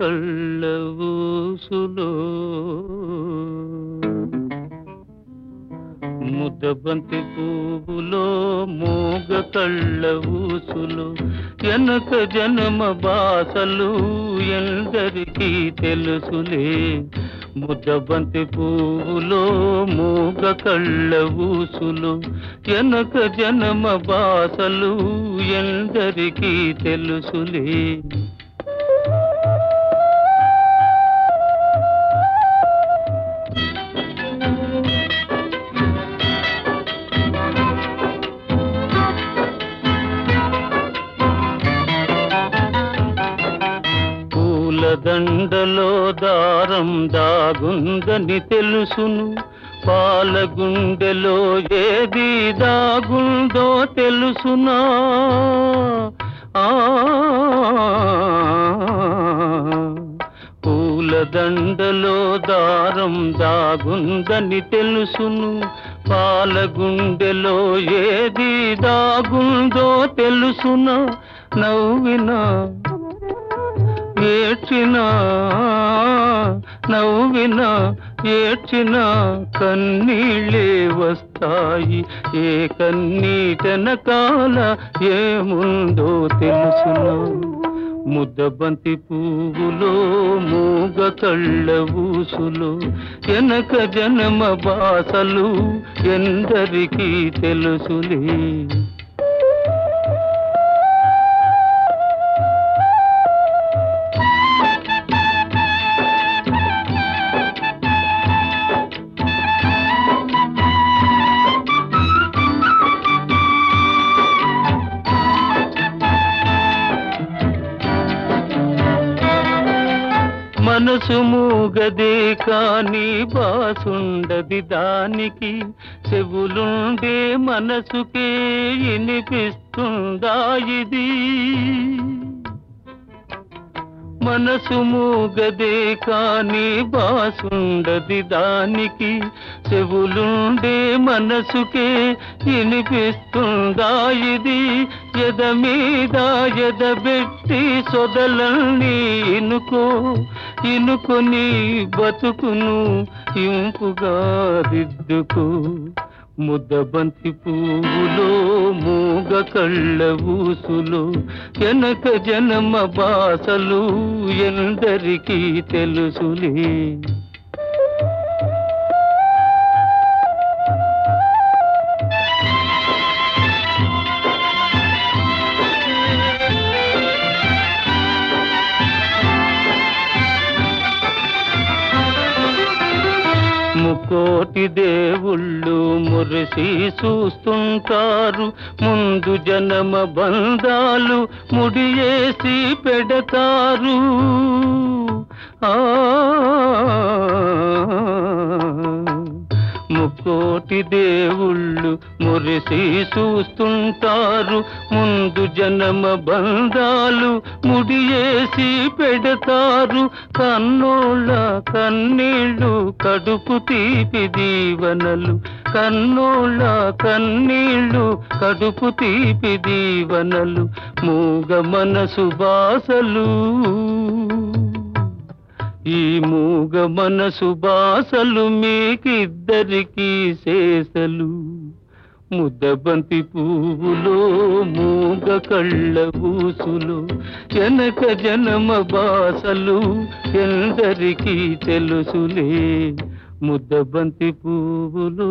కళ్ళవూసులో ముద్దబంతి పువ్వులో మూగ కళ్ళ ఊసులు వెనక జన్మ బాసలు ఎందరికీ తెలుసులే. ముద్దబంతి పువ్వులో మూగ కళ్ళ ఊసులు వెనక జన్మ బాసలు ఎందరికీ తెలుసులే. దండలో దారం దాగుందని తెలుసును. పాలగుండెలో ఏది దాగుందో తెలుసునా. ఆ పూలదండలో దారం దాగుందని తెలుసును. పాలగుండెలో ఏది దాగుందో తెలుసునా. నవ్వినా ఏడ్చిన నవ్విన ఏడ్చిన కన్నీళ్ళే వస్తాయి. ఏ కన్నీటనకాల ఏముందో తెలుసునా. ముద్దబంతి పువ్వులో మూగ కళ్ళ ఊసులు వెనక జనమ బాసలు ఎందరికీ తెలుసులే. మనసు మూగదే కాని బాసుండది దానికి. చెవులుండే మనసుకే వినిపిస్తుందా ఇది? మనసు మూగదే కాని బాసుండది దానికి. చెవులుండే మనసుకే వినిపిస్తుందా ఇది? ఎద మీద ఎదబెట్టి సొదలన్నీ ఇనుకో. తినుకుని బతుకును ఇంపుగా దిద్దుకు. ముద్దబంతి పువ్వులో మూగ కళ్ళ ఊసులు వెనక జనమ బాసలు ఎందరికీ తెలుసులే. ముకోటి దేవుళ్ళు మురిసి చూస్తుంటారు. ముందు జనమ బంధాలు ముడియేసి పెడతారు. ఆ కోటి దేవుళ్ళు మురిసి చూస్తుంటారు. ముందు జనమ బంధాలు ముడియేసి పెడతారు. కన్నోళ్ళ కన్నీళ్ళు కడుపు తీపి దీవనలు. కన్నోళ్ళ కన్నీళ్ళు కడుపు తీపి దీవనలు. మూగ మనసు బాసలు. ఈ మూ మనసు బాసలు మీకిద్దరికీ శేషలు. ముద్దబంతి పువ్వులో మూగ కళ్ళ ఊసులు వెనక జనమ బాసలు ఎందరికీ తెలుసులే. ముద్దబంతి పువ్వులో